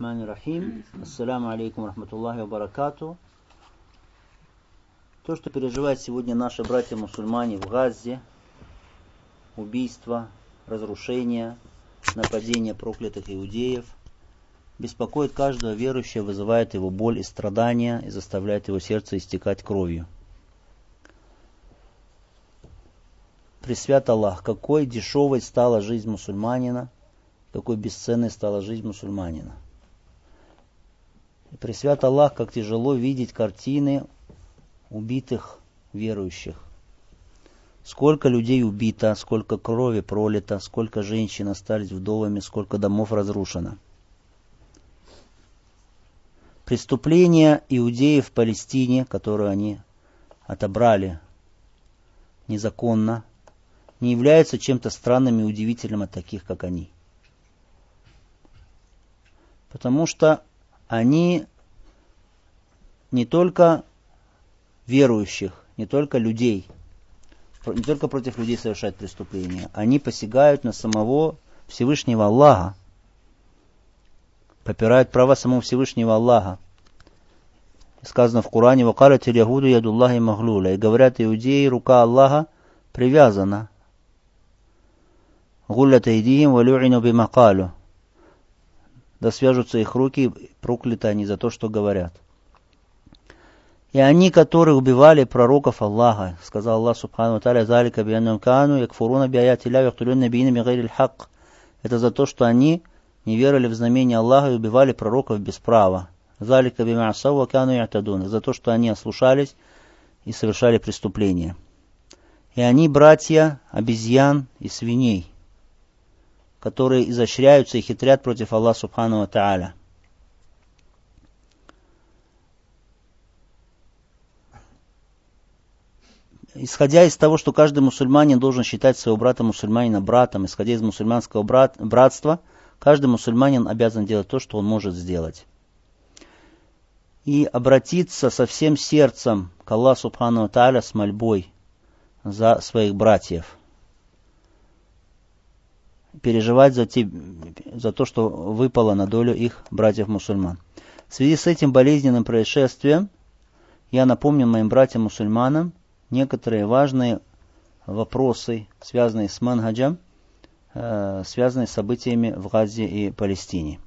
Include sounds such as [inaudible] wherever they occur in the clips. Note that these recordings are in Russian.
Рахим. Ассаляму алейкум рахматуллахи ва баракату. То, что переживают сегодня наши братья-мусульмане в Газе, убийства, разрушения, нападения проклятых иудеев, беспокоит каждого верующего, вызывает его боль и страдания и заставляет его сердце истекать кровью. Пресвят Аллах, какой дешевой стала жизнь мусульманина, какой бесценной стала жизнь мусульманина. И пресвят Аллах, как тяжело видеть картины убитых верующих. Сколько людей убито, сколько крови пролито, сколько женщин остались вдовами, сколько домов разрушено. Преступления иудеев в Палестине, которые они отобрали незаконно, не являются чем-то странным и удивительным от таких, как они. Потому что они не только верующих, не только людей, не только против людей совершают преступления, они посягают на самого Всевышнего Аллаха, попирают права самого Всевышнего Аллаха. Сказано в Коране, «Вакалят ягуду ядуллахи маглуля» и говорят иудеи, рука Аллаха привязана. «Гуллят айдихим валю'ину бимакалю» да свяжутся их руки, прокляты они за то, что говорят. И они, которые убивали пророков Аллаха, сказал Аллах Субхану Тааля, «Залика бианнам кану, якфуруна биаяти ля, яхтулюн набиина бигайрил хак». Это за то, что они не верили в знамение Аллаха и убивали пророков без права. «Залика бимаасау кану ятадун». За то, что они ослушались и совершали преступления. И они братья обезьян и свиней которые изощряются и хитрят против Аллаха Субхану Тааля. Исходя из того, что каждый мусульманин должен считать своего брата мусульманина братом, исходя из мусульманского брат, братства, каждый мусульманин обязан делать то, что он может сделать. И обратиться со всем сердцем к Аллаху Субхану Тааля с мольбой за своих братьев – переживать за, те, за то, что выпало на долю их братьев-мусульман. В связи с этим болезненным происшествием я напомню моим братьям-мусульманам некоторые важные вопросы, связанные с манхаджем, э, связанные с событиями в Газе и Палестине.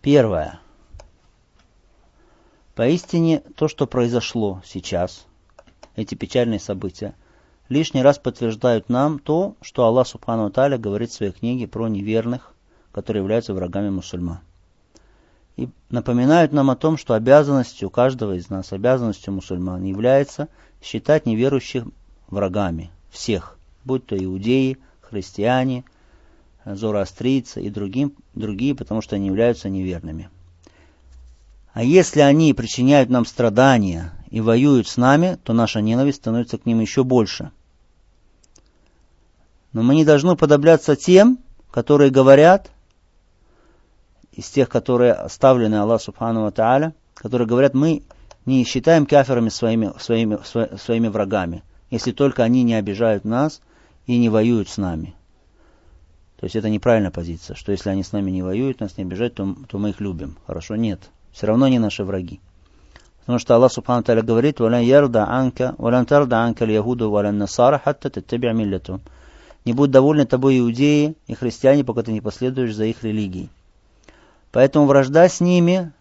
Первое. Поистине то, что произошло сейчас, эти печальные события, лишний раз подтверждают нам то, что Аллах Субхану Таля говорит в своей книге про неверных, которые являются врагами мусульман. И напоминают нам о том, что обязанностью каждого из нас, обязанностью мусульман является считать неверующих врагами всех, будь то иудеи, христиане, зороастрийцы и другим, другие, потому что они являются неверными. А если они причиняют нам страдания и воюют с нами, то наша ненависть становится к ним еще больше – но мы не должны подобляться тем, которые говорят, из тех, которые оставлены Аллах Субхану Тааля, которые говорят, мы не считаем каферами своими, своими, своими врагами, если только они не обижают нас и не воюют с нами. То есть это неправильная позиция, что если они с нами не воюют, нас не обижают, то, то мы их любим. Хорошо? Нет. Все равно они наши враги. Потому что Аллах Субхану Тааля говорит, «Валан ярда анка, валан тарда анка яхуду, валан насара, хатта таттаби' миллятум». Не будут довольны тобой иудеи и христиане, пока ты не последуешь за их религией. Поэтому вражда с ними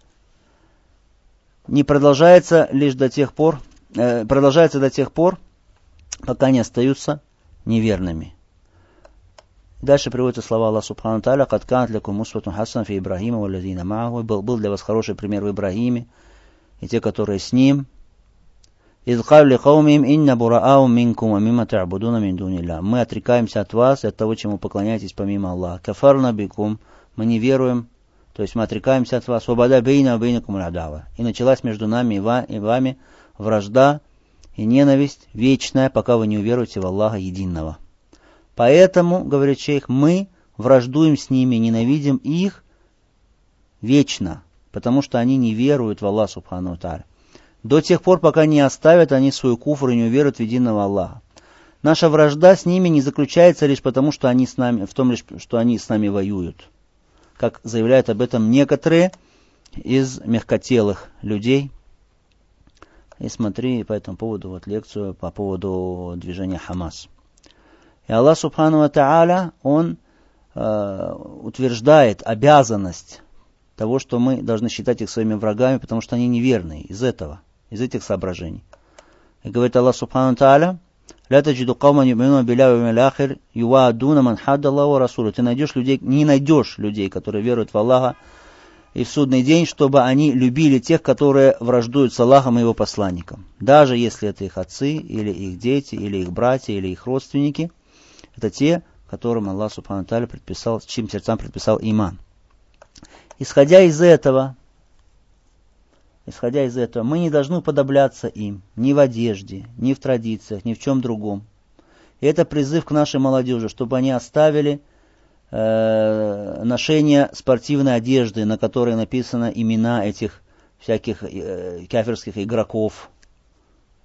не продолжается лишь до тех пор, э, продолжается до тех пор, пока они остаются неверными. Дальше приводятся слова Аллаха Субхану Таля, «Кад канат лекум усватун хасан фи Ибрахима валладина маху». Был, был для вас хороший пример в Ибрагиме и те, которые с ним – из кавли хаумим инна бураау минкум амима та'будуна мин дунилля. Мы отрекаемся от вас, от того, чему поклоняетесь помимо Аллаха. Кафарна бикум. Мы не веруем, то есть мы отрекаемся от вас. Свобода бейна бейнакум радава. И началась между нами и вами вражда и ненависть вечная, пока вы не уверуете в Аллаха единого. Поэтому, говорит шейх, мы враждуем с ними, ненавидим их вечно, потому что они не веруют в Аллах Субхану Тар до тех пор, пока не оставят они свою куфр и не уверуют в единого Аллаха. Наша вражда с ними не заключается лишь потому, что они с нами, в том лишь, что они с нами воюют. как заявляют об этом некоторые из мягкотелых людей. И смотри по этому поводу вот лекцию по поводу движения Хамас. И Аллах Субхану Тааля, Он э, утверждает обязанность того, что мы должны считать их своими врагами, потому что они неверные из этого, из этих соображений. И говорит Аллах Субхану Тааля, «Ля таджиду каума юмину биля вимиляхир юваадуна манхадда Аллаху Расулу». Ты найдешь людей, не найдешь людей, которые веруют в Аллаха и в судный день, чтобы они любили тех, которые враждуют с Аллахом и его посланником. Даже если это их отцы, или их дети, или их братья, или их родственники. Это те, которым Аллах Субхану Тааля предписал, чьим сердцам предписал иман. Исходя из этого, исходя из этого, мы не должны подобляться им ни в одежде, ни в традициях, ни в чем другом. И это призыв к нашей молодежи, чтобы они оставили э, ношение спортивной одежды, на которой написаны имена этих всяких э, кафирских игроков,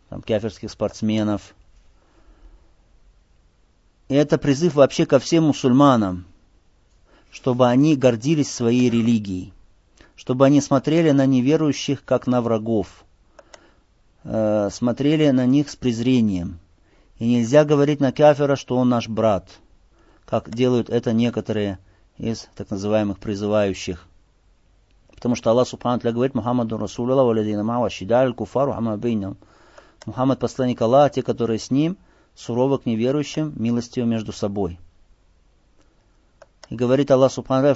там, кафирских спортсменов. И это призыв вообще ко всем мусульманам, чтобы они гордились своей религией, чтобы они смотрели на неверующих, как на врагов, э, смотрели на них с презрением. И нельзя говорить на кафира, что он наш брат – как делают это некоторые из так называемых призывающих. Потому что Аллах Субхану говорит Мухаммаду Расулаллаху валядина мава шидаль куфару хамабейнам. Мухаммад посланник Аллаха, те, которые с ним, суровы к неверующим, милостью между собой. И говорит Аллах Субхану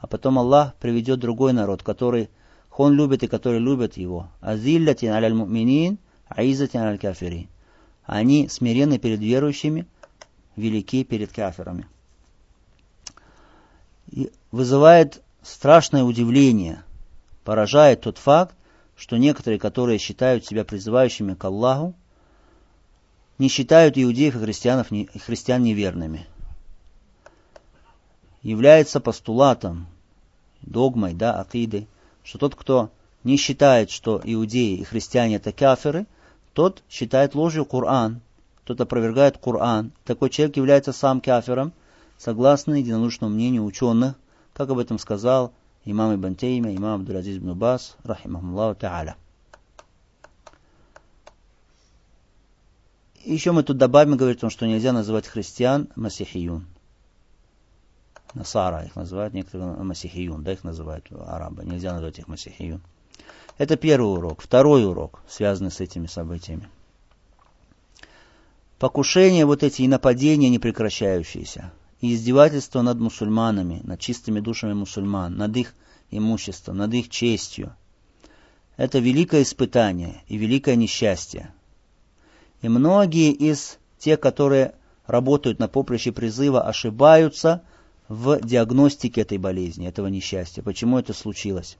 а потом Аллах приведет другой народ, который он любит и который любит его. Азиллатин аляль муминин, аизатин аляль кафирин. Они смирены перед верующими, велики перед каферами. И вызывает страшное удивление, поражает тот факт, что некоторые, которые считают себя призывающими к Аллаху, не считают иудеев и, христианов, и христиан неверными. Является постулатом, догмой, да, акиды, что тот, кто не считает, что иудеи и христиане это каферы – тот считает ложью Коран, тот опровергает Коран. Такой человек является сам кафером, согласно единодушному мнению ученых, как об этом сказал имам Ибн Теймия, имам Абдул-Азиз ибн Бас, рахимахуллаху та'аля. Еще мы тут добавим, говорит что нельзя называть христиан масихиюн. Насара их называют, некоторые масихиюн, да, их называют арабы. Нельзя назвать их масихиюн. Это первый урок. Второй урок, связанный с этими событиями. Покушения вот эти и нападения непрекращающиеся, и издевательства над мусульманами, над чистыми душами мусульман, над их имуществом, над их честью. Это великое испытание и великое несчастье. И многие из тех, которые работают на поприще призыва, ошибаются в диагностике этой болезни, этого несчастья. Почему это случилось?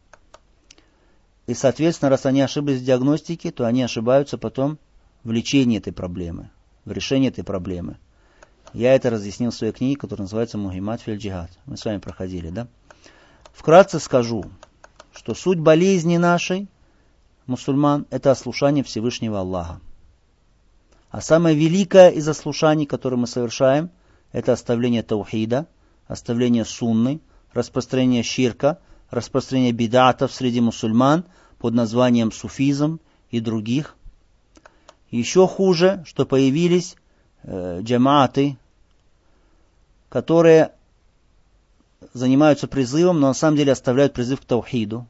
И, соответственно, раз они ошиблись в диагностике, то они ошибаются потом в лечении этой проблемы, в решении этой проблемы. Я это разъяснил в своей книге, которая называется «Мухиммад филь джихад». Мы с вами проходили, да? Вкратце скажу, что суть болезни нашей, мусульман, это ослушание Всевышнего Аллаха. А самое великое из ослушаний, которое мы совершаем, это оставление таухида, оставление сунны, распространение ширка, распространение бидатов среди мусульман под названием суфизм и других. Еще хуже, что появились э, джаматы, которые занимаются призывом, но на самом деле оставляют призыв к таухиду,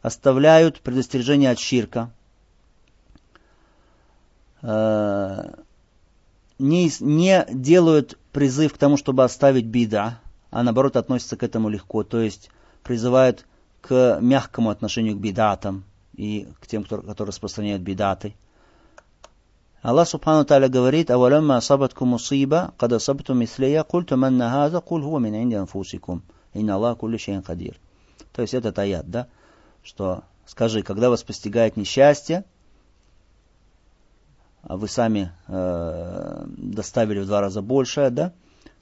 оставляют предостережение от ширка, э, не, не делают призыв к тому, чтобы оставить бида, а наоборот относятся к этому легко. То есть призывают к мягкому отношению к бедатам и к тем, кто, которые распространяют бедаты. Аллах Субхану Тааля говорит, «Авалямма асабатку мусиба, кад асабту мислея, культу манна хаза, куль хуа мин инди анфусикум, инна Аллах кулли шейн кадир». То есть этот аят, да, что скажи, когда вас постигает несчастье, вы сами э, доставили в два раза больше, да,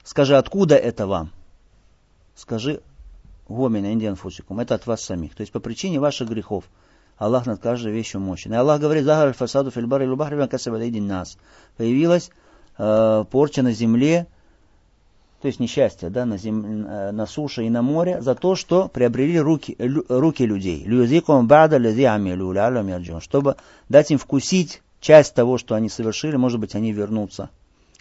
скажи, откуда это вам? Скажи, Гомина индиан фусикум. Это от вас самих. То есть по причине ваших грехов. Аллах над каждой вещью мощен. И Аллах говорит, Захар фасаду фильбар и лубахри нас. Появилась э, порча на земле то есть несчастье да, на, зем... Э, на суше и на море, за то, что приобрели руки, руки людей. Чтобы дать им вкусить часть того, что они совершили, может быть, они вернутся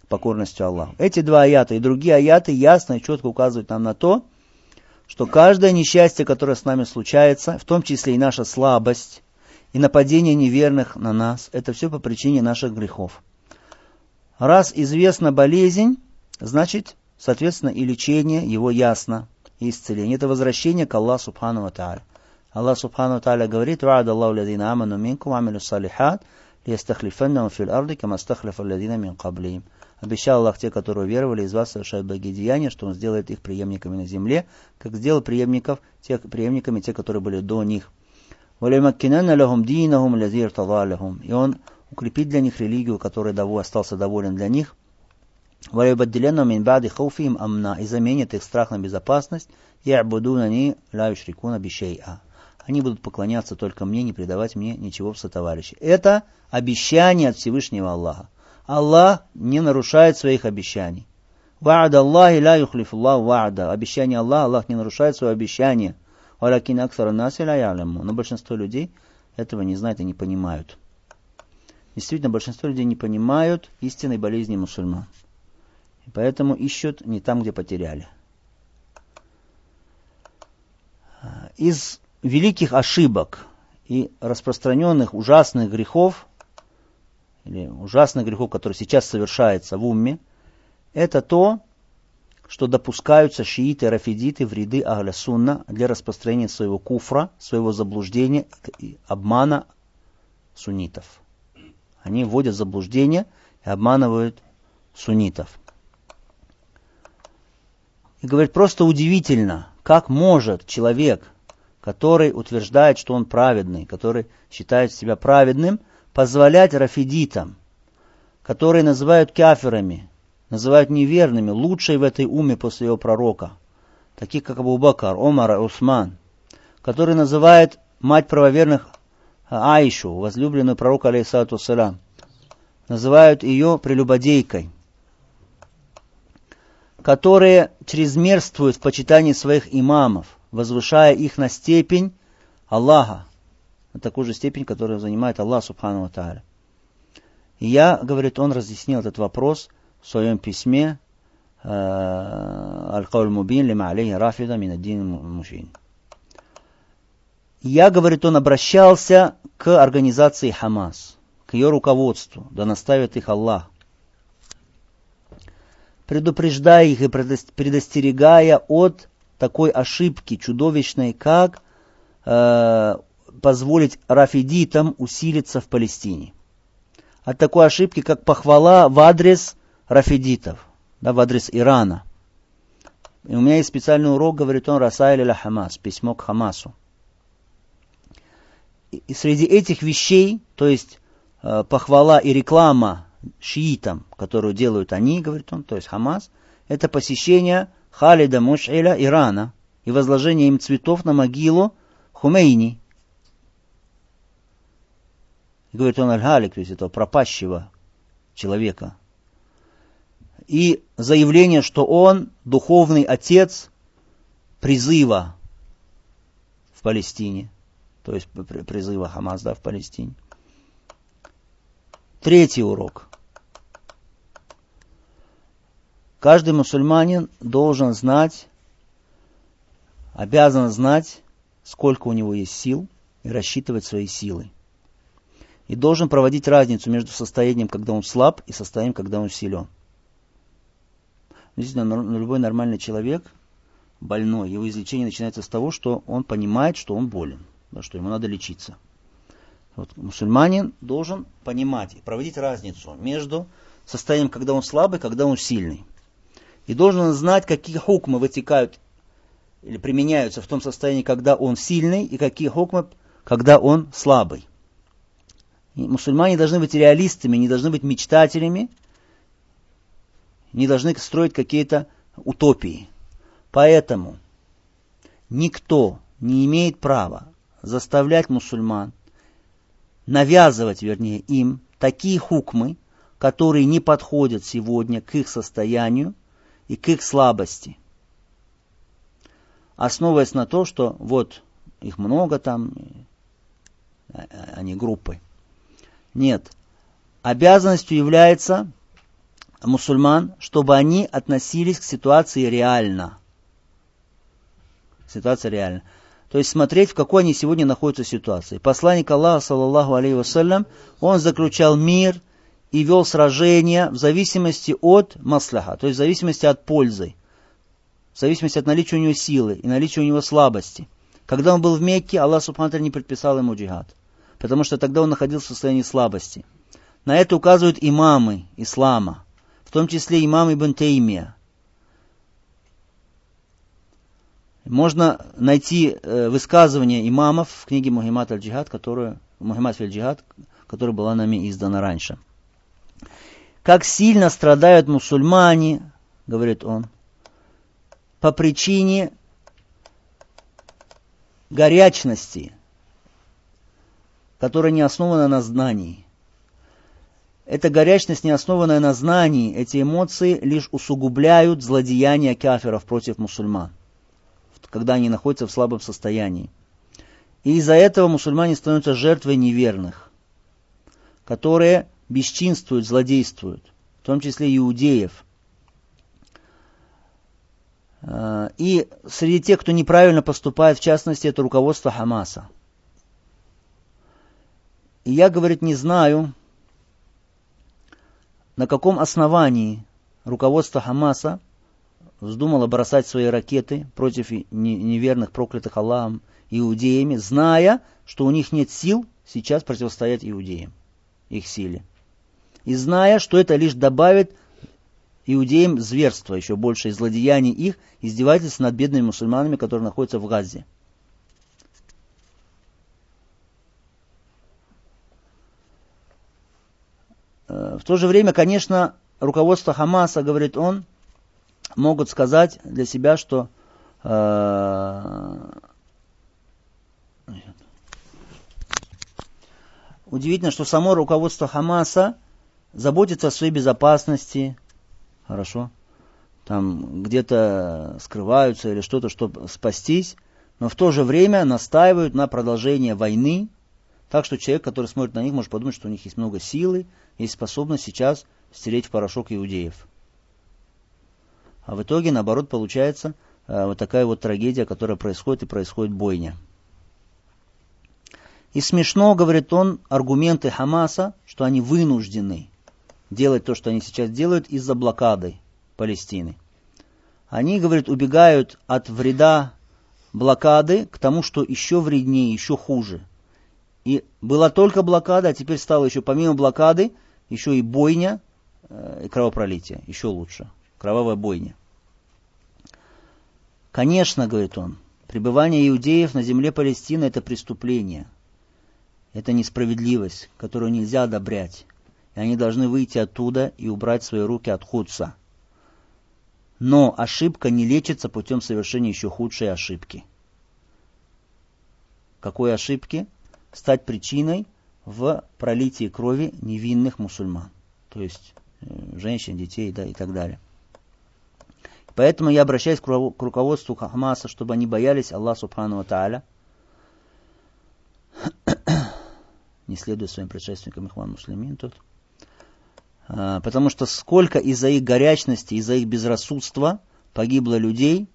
покорностью Аллаху. Эти два аята и другие аяты ясно и четко указывают нам на то, что каждое несчастье, которое с нами случается, в том числе и наша слабость, и нападение неверных на нас, это все по причине наших грехов. Раз известна болезнь, значит Соответственно, и лечение его ясно, и исцеление. Это возвращение к Аллаху Субхану Тааля. Аллах Субхану Тааля говорит, «Ва'ад Аллаху ладина аману минкум амилу салихат, «Лестахлифеннам фил арды, кама стахлифа ладина мин каблиим». Обещал Аллах те, которые веровали из вас, совершают благие деяния, что Он сделает их преемниками на земле, как сделал преемников, те, преемниками те, которые были до них. И Он укрепит для них религию, которой остался доволен для них, и заменит их страх на безопасность, Я и абудунани ла юшрикуна бишейа. Они будут поклоняться только мне, не предавать мне ничего в сотоварищи. Это обещание от Всевышнего Аллаха. Аллах не нарушает своих обещаний. Ва'ада Аллахи ла юхлифуллах ва'ада. Обещание Аллаха, Аллах не нарушает свое обещание. Валякин аксара наси ла яляму. Но большинство людей этого не знают и не понимают. Действительно, большинство людей не понимают истинной болезни мусульман. И поэтому ищут не там, где потеряли. Из великих ошибок и распространенных ужасных грехов, или ужасных грехов, которые сейчас совершаются в умме, это то, что допускаются шииты и рафидиты в ряды Ахля Сунна для распространения своего куфра, своего заблуждения и обмана суннитов. Они вводят заблуждение и обманывают суннитов. И говорит, просто удивительно, как может человек, который утверждает, что он праведный, который считает себя праведным, позволять рафидитам, которые называют каферами, называют неверными, лучшей в этой уме после его пророка, таких как Абу Бакар, Омар Усман, который называет мать правоверных Аишу, возлюбленную пророка, алейхиссалату называют ее прелюбодейкой – которые чрезмерствуют в почитании своих имамов, возвышая их на степень Аллаха, на такую же степень, которую занимает Аллах Субхану Тааля. И я, говорит, он разъяснил этот вопрос в своем письме э, Аль-Кауль Мубин лима алейхи рафида мин аддин мужчин. Я, говорит, он обращался к организации Хамас, к ее руководству, да наставит их Аллах предупреждая их и предостерегая от такой ошибки чудовищной, как э, позволить рафидитам усилиться в Палестине. От такой ошибки, как похвала в адрес рафидитов, да, в адрес Ирана. И у меня есть специальный урок, говорит он, Расайль ля Хамас, письмо к Хамасу. И среди этих вещей, то есть э, похвала и реклама шиитам, которую делают они, говорит он, то есть Хамас, это посещение Халида Мушиля Ирана и возложение им цветов на могилу Хумейни. говорит он Аль-Халик, то есть этого пропащего человека. И заявление, что он духовный отец призыва в Палестине, то есть призыва Хамас да, в Палестине. Третий урок. Каждый мусульманин должен знать, обязан знать, сколько у него есть сил и рассчитывать свои силы. И должен проводить разницу между состоянием, когда он слаб, и состоянием, когда он силен. Действительно, любой нормальный человек, больной, его излечение начинается с того, что он понимает, что он болен, что ему надо лечиться. Вот, мусульманин должен понимать и проводить разницу между состоянием, когда он слабый, когда он сильный. И должен знать, какие хукмы вытекают или применяются в том состоянии, когда он сильный, и какие хукмы, когда он слабый. И мусульмане должны быть реалистами, не должны быть мечтателями, не должны строить какие-то утопии. Поэтому никто не имеет права заставлять мусульман, навязывать, вернее, им такие хукмы, которые не подходят сегодня к их состоянию, и к их слабости. Основываясь на то, что вот их много там, они группы. Нет. Обязанностью является мусульман, чтобы они относились к ситуации реально. Ситуация реальна. То есть смотреть, в какой они сегодня находятся ситуации. Посланник Аллаха, саллаллаху алейхи вассалям, он заключал мир и вел сражения в зависимости от масляха, то есть в зависимости от пользы, в зависимости от наличия у него силы и наличия у него слабости. Когда он был в Мекке, Аллах Субхану не предписал ему джихад, потому что тогда он находился в состоянии слабости. На это указывают имамы ислама, в том числе имам Ибн Теймия, Можно найти э, высказывание имамов в книге Мухиммад аль-Джихад, которую, Мухиммад аль-Джихад, которая была нами издана раньше. Как сильно страдают мусульмане, говорит он, по причине горячности, которая не основана на знании. Эта горячность, не основанная на знании, эти эмоции лишь усугубляют злодеяния кафиров против мусульман когда они находятся в слабом состоянии. И из-за этого мусульмане становятся жертвой неверных, которые бесчинствуют, злодействуют, в том числе иудеев. А, и среди тех, кто неправильно поступает, в частности, это руководство Хамаса. И я, говорит, не знаю, на каком основании руководство Хамаса вздумала бросать свои ракеты против неверных, проклятых Аллахом иудеями, зная, что у них нет сил сейчас противостоять иудеям, их силе. И зная, что это лишь добавит иудеям зверства, еще больше и злодеяний их, издевательств над бедными мусульманами, которые находятся в Газе. Э, в то же время, конечно, руководство Хамаса, говорит он, могут сказать для себя, что э, удивительно, что само руководство Хамаса заботится о своей безопасности, хорошо, там где-то скрываются или что-то, чтобы спастись, но в то же время настаивают на продолжении войны, так что человек, который смотрит на них, может подумать, что у них есть много силы, есть способность сейчас стереть в порошок иудеев. А в итоге, наоборот, получается э, вот такая вот трагедия, которая происходит и происходит бойня. И смешно, говорит он, аргументы Хамаса, что они вынуждены делать то, что они сейчас делают, из-за блокады Палестины. Они, говорит, убегают от вреда блокады к тому, что еще вреднее, еще хуже. И была только блокада, а теперь стало еще помимо блокады, еще и бойня э, и кровопролитие, еще лучше кровавая бойня. Конечно, говорит он, пребывание иудеев на земле Палестины – это преступление. Это несправедливость, которую нельзя одобрять. И они должны выйти оттуда и убрать свои руки от худса. Но ошибка не лечится путем совершения еще худшей ошибки. Какой ошибки? Стать причиной в пролитии крови невинных мусульман. То есть э, женщин, детей да, и так далее. Поэтому я обращаюсь к руководству Хамаса, чтобы они боялись Аллаха Субхану Тааля, [coughs] не следуя своим предшественникам Ихван Муслимин тут. А, потому что сколько из-за их горячности, из-за их безрассудства погибло людей,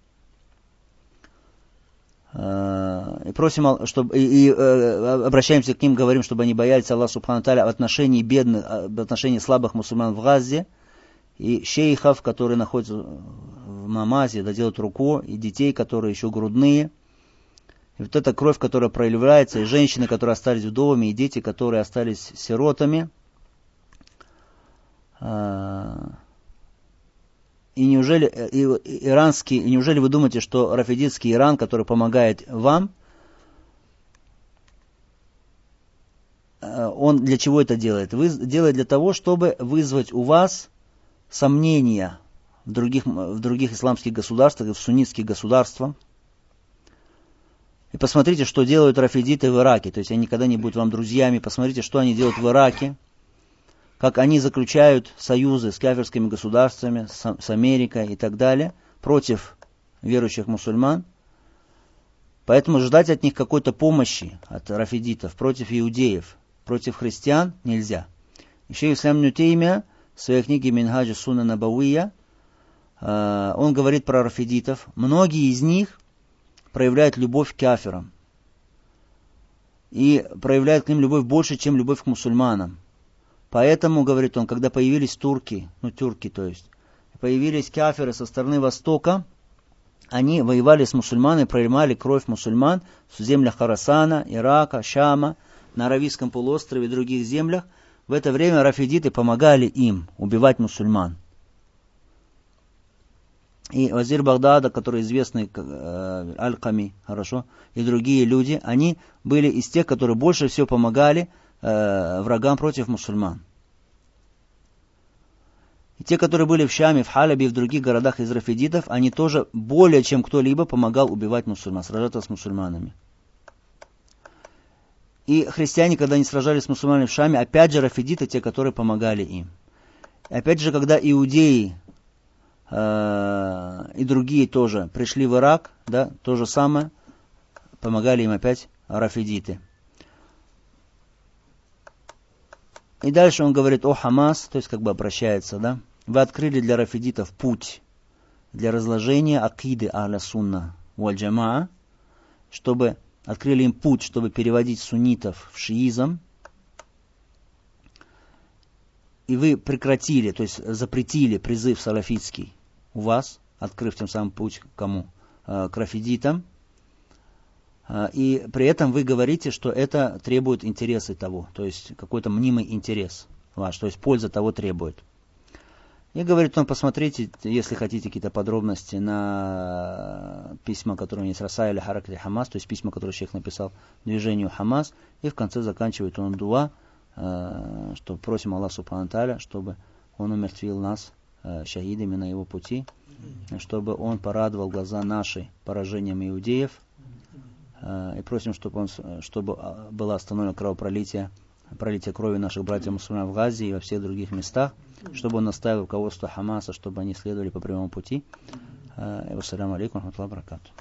а, и просим, чтобы, и, и э, обращаемся к ним, говорим, чтобы они боялись Аллаха Субхану Тааля в отношении бедных, в отношении слабых мусульман в Газе, и шейхов, которые находятся в намазе, да делают руку, и детей, которые еще грудные. И вот эта кровь, которая проявляется, и женщины, которые остались вдовами, и дети, которые остались сиротами. А, и неужели и, иранский, и неужели вы думаете, что рафидитский Иран, который помогает вам, а, он для чего это делает? Вы, делает для того, чтобы вызвать у вас сомнения в других, в других исламских государствах, в суннитских государствах. И посмотрите, что делают рафидиты в Ираке. То есть они никогда не будут вам друзьями. Посмотрите, что они делают в Ираке. Как они заключают союзы с кафирскими государствами, с, с Америкой и так далее, против верующих мусульман. Поэтому ждать от них какой-то помощи, от рафидитов, против иудеев, против христиан нельзя. Еще Ислам Нютеймия в своей книге Минхаджи Суна Набауия, э, он говорит про рафидитов. Многие из них проявляют любовь к кафирам. И проявляют к ним любовь больше, чем любовь к мусульманам. Поэтому, говорит он, когда появились турки, ну тюрки то есть, появились кафиры со стороны Востока, они воевали с мусульманами, проливали кровь мусульман в землях Харасана, Ирака, Шама, на Аравийском полуострове и других землях. В это время рафидиты помогали им убивать мусульман. И Вазир Багдада, который известный э, Аль-Ками, хорошо, и другие люди, они были из тех, которые больше всего помогали э, врагам против мусульман. И те, которые были в Шаме, в Халабе и в других городах из рафидитов, они тоже более чем кто-либо помогал убивать мусульман, сражаться с мусульманами. И христиане, когда они сражались с мусульманами в Шаме, опять же рафидиты, те, которые помогали им. И опять же, когда иудеи э, и другие тоже пришли в Ирак, да, то же самое, помогали им опять рафидиты. И дальше он говорит о Хамас, то есть как бы обращается, да. Вы открыли для рафидитов путь для разложения акиды Ахля Сунна Валь чтобы открыли им путь, чтобы переводить суннитов в шиизм, и вы прекратили, то есть запретили призыв салафитский у вас, открыв тем самым путь кому? Э, к рафидитам, и при этом вы говорите, что это требует интересы того, то есть какой-то мнимый интерес ваш, то есть польза того требует. И говорит он, посмотрите, если хотите какие-то подробности на письма, которые есть Расайля Харакли Хамас, то есть письма, которые человек написал движению Хамас, и в конце заканчивает он дуа, э, что просим Аллаха Субхану чтобы он умертвил нас э, шахидами на его пути, чтобы он порадовал глаза наши поражением иудеев, и просим, чтобы, он, чтобы а, было остановлено кровопролитие, пролитие крови наших братьев мусульман в Газе и во всех других местах, чтобы он наставил руководство Хамаса, чтобы они следовали по прямому пути. Э, Вассаламу алейкум, рахматуллах, баракату.